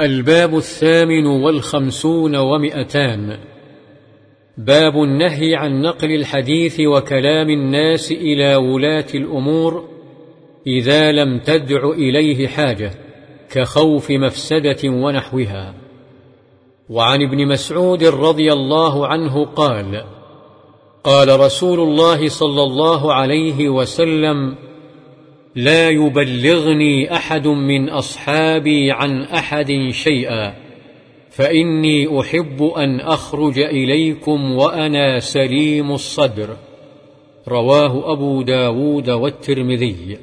الباب الثامن والخمسون ومئتان. باب النهي عن نقل الحديث وكلام الناس إلى ولاة الأمور إذا لم تدع إليه حاجة كخوف مفسدة ونحوها. وعن ابن مسعود رضي الله عنه قال قال رسول الله صلى الله عليه وسلم لا يبلغني أحد من أصحابي عن أحد شيئا فإني أحب أن أخرج إليكم وأنا سليم الصدر. رواه أبو داود والترمذي.